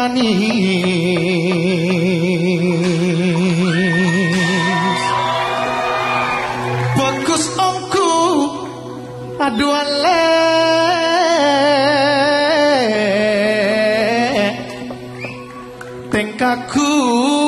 manis Bagus ongku Aduh ale. Tengkaku.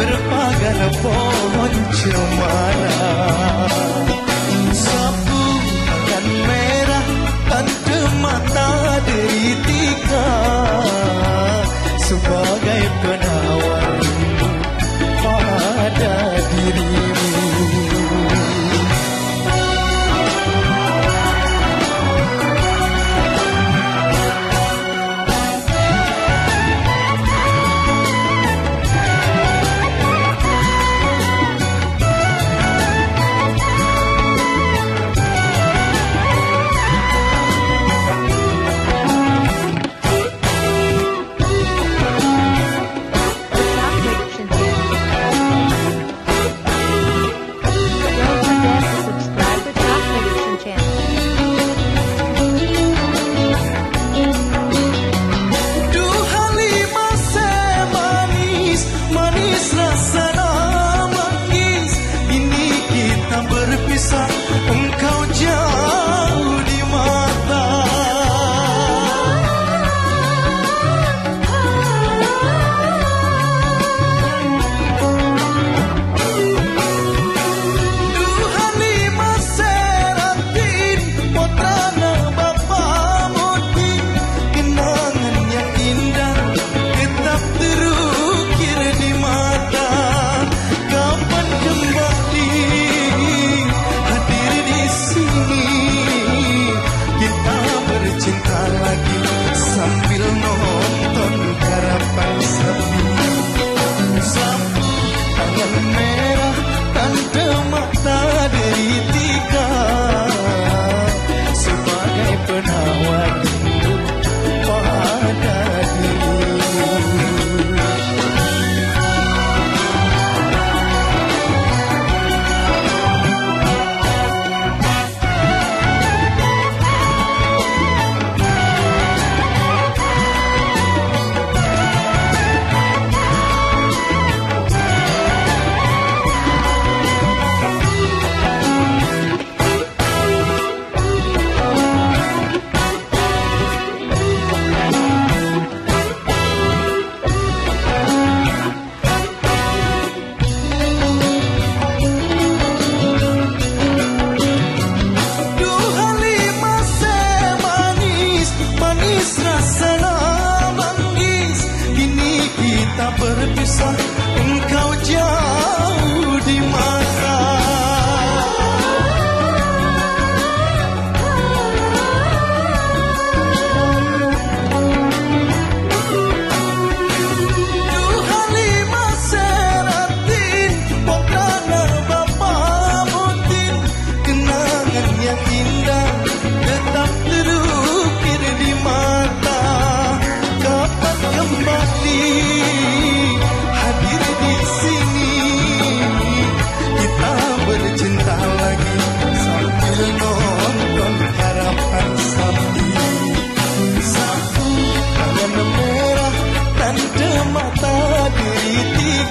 berpagar pohon cemara. Sapu akan merah dan mata derita Sebab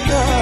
love.